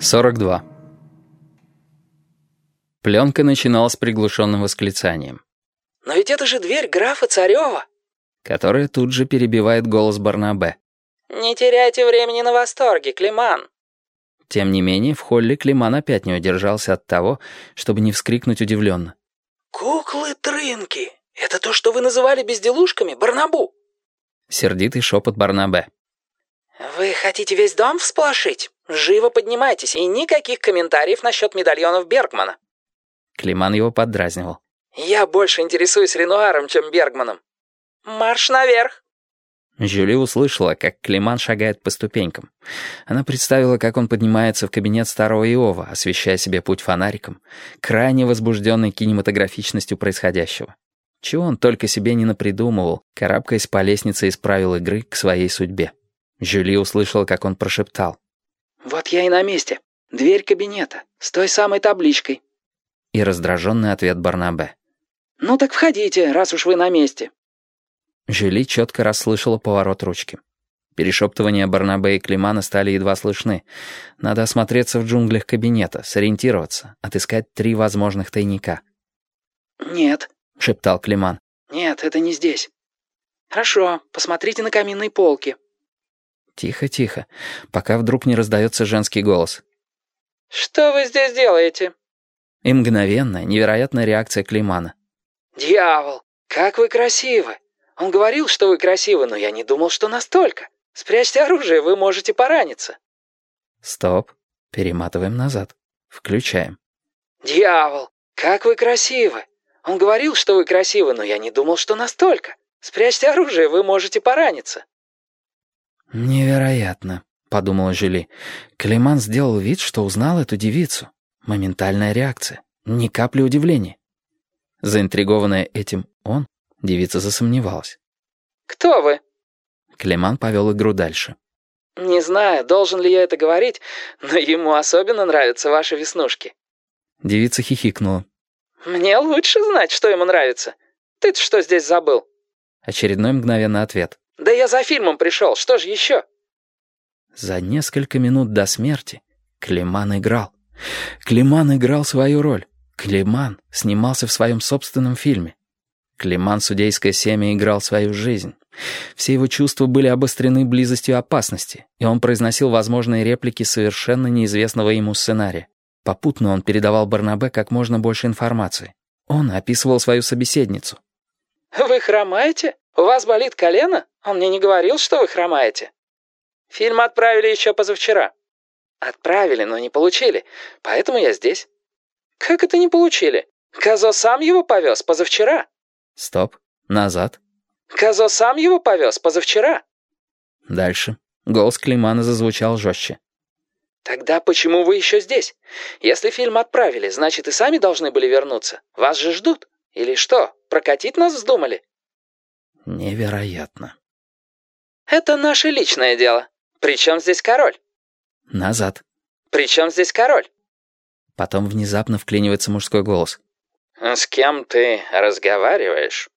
42. Пленка начиналась с приглушенным восклицанием. «Но ведь это же дверь графа Царева!» Которая тут же перебивает голос Барнабе. «Не теряйте времени на восторге, Климан!» Тем не менее, в холле Климан опять не удержался от того, чтобы не вскрикнуть удивленно. «Куклы-трынки! Это то, что вы называли безделушками, Барнабу?» Сердитый шепот Барнабе. «Вы хотите весь дом всполошить? Живо поднимайтесь, и никаких комментариев насчет медальонов Бергмана». Климан его поддразнивал. «Я больше интересуюсь Ренуаром, чем Бергманом. Марш наверх!» Жюли услышала, как Климан шагает по ступенькам. Она представила, как он поднимается в кабинет старого Иова, освещая себе путь фонариком, крайне возбужденный кинематографичностью происходящего. Чего он только себе не напридумывал, карабкаясь по лестнице из правил игры к своей судьбе. Жюли услышала, как он прошептал. «Вот я и на месте. Дверь кабинета. С той самой табличкой». И раздраженный ответ Барнабе. «Ну так входите, раз уж вы на месте». Жюли четко расслышала поворот ручки. Перешептывания Барнабе и Климана стали едва слышны. Надо осмотреться в джунглях кабинета, сориентироваться, отыскать три возможных тайника. «Нет», — шептал Климан. «Нет, это не здесь». «Хорошо, посмотрите на каминной полке». Тихо, тихо, пока вдруг не раздается женский голос. «Что вы здесь делаете?» И мгновенная, невероятная реакция Климана. «Дьявол, как вы красивы! Он говорил, что вы красивы, но я не думал, что настолько. Спрячьте оружие, вы можете пораниться». Стоп, перематываем назад. Включаем. «Дьявол, как вы красивы! Он говорил, что вы красивы, но я не думал, что настолько. Спрячьте оружие, вы можете пораниться». «Невероятно», — подумала Жюли. Климан сделал вид, что узнал эту девицу. Моментальная реакция. Ни капли удивления. Заинтригованная этим он, девица засомневалась. «Кто вы?» Климан повел игру дальше. «Не знаю, должен ли я это говорить, но ему особенно нравятся ваши веснушки». Девица хихикнула. «Мне лучше знать, что ему нравится. Ты-то что здесь забыл?» Очередной мгновенный ответ. «Да я за фильмом пришел, что же еще?» За несколько минут до смерти Климан играл. Климан играл свою роль. Климан снимался в своем собственном фильме. Климан судейское семя играл свою жизнь. Все его чувства были обострены близостью опасности, и он произносил возможные реплики совершенно неизвестного ему сценария. Попутно он передавал Барнабе как можно больше информации. Он описывал свою собеседницу. «Вы хромаете? У вас болит колено? Он мне не говорил, что вы хромаете». «Фильм отправили еще позавчера». «Отправили, но не получили, поэтому я здесь». «Как это не получили? Казо сам его повез позавчера». «Стоп. Назад». «Казо сам его повез позавчера». Дальше. Голос Климана зазвучал жестче. «Тогда почему вы еще здесь? Если фильм отправили, значит и сами должны были вернуться. Вас же ждут. Или что, прокатить нас вздумали?» Невероятно. «Это наше личное дело. Причем здесь король?» Назад. «Причем здесь король?» Потом внезапно вклинивается мужской голос. «С кем ты разговариваешь?»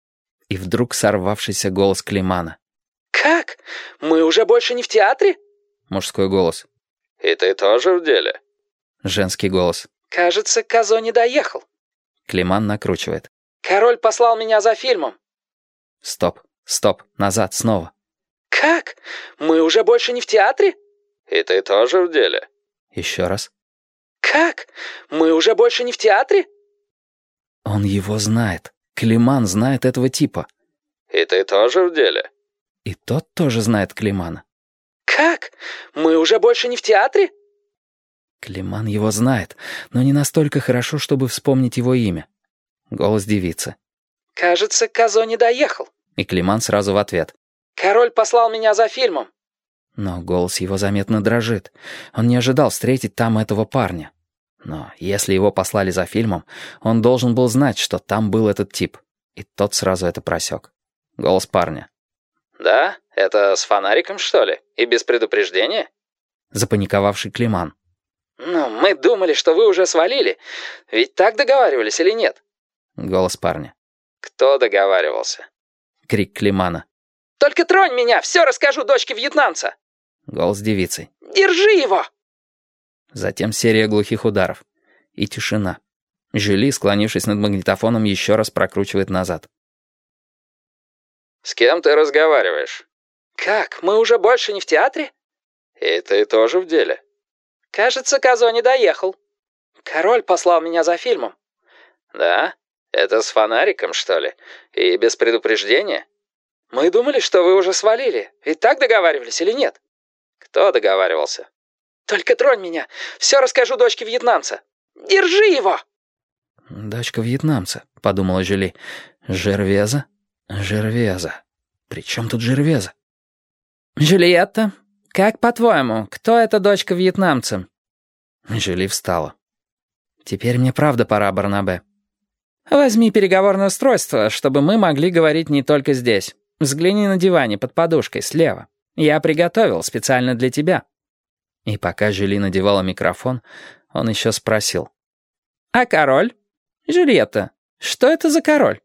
И вдруг сорвавшийся голос Климана. «Как? Мы уже больше не в театре?» Мужской голос. «И ты тоже в деле?» Женский голос. «Кажется, Казо не доехал». Климан накручивает. «Король послал меня за фильмом». Стоп, стоп, назад, снова. «Как? Мы уже больше не в театре?» «И ты тоже в деле?» Еще раз. «Как? Мы уже больше не в театре?» Он его знает. Климан знает этого типа. «И ты тоже в деле?» И тот тоже знает Климана. «Как? Мы уже больше не в театре?» Климан его знает, но не настолько хорошо, чтобы вспомнить его имя. Голос девицы. «Кажется, Казо не доехал». И Климан сразу в ответ. «Король послал меня за фильмом». Но голос его заметно дрожит. Он не ожидал встретить там этого парня. Но если его послали за фильмом, он должен был знать, что там был этот тип. И тот сразу это просек. Голос парня. «Да? Это с фонариком, что ли? И без предупреждения?» Запаниковавший Климан. «Ну, мы думали, что вы уже свалили. Ведь так договаривались или нет?» Голос парня. «Кто договаривался?» Крик Климана. «Только тронь меня, все расскажу дочке вьетнамца!» Голос девицы. «Держи его!» Затем серия глухих ударов. И тишина. Жюли, склонившись над магнитофоном, еще раз прокручивает назад. «С кем ты разговариваешь?» «Как? Мы уже больше не в театре?» «И ты тоже в деле?» «Кажется, Казо не доехал. Король послал меня за фильмом». «Да? Это с фонариком, что ли? И без предупреждения?» «Мы думали, что вы уже свалили. Ведь так договаривались или нет?» «Кто договаривался?» «Только тронь меня. Все расскажу дочке вьетнамца. Держи его!» «Дочка вьетнамца», — подумала Жюли. «Жервеза? Жервеза. При чем тут Жервеза?» «Жюльетта, как по-твоему, кто эта дочка вьетнамца?» Жюли встала. «Теперь мне правда пора, Барнабе». «Возьми переговорное устройство, чтобы мы могли говорить не только здесь. Взгляни на диване под подушкой слева. Я приготовил специально для тебя». И пока Жюли надевала микрофон, он еще спросил. «А король? Жюльетта, что это за король?»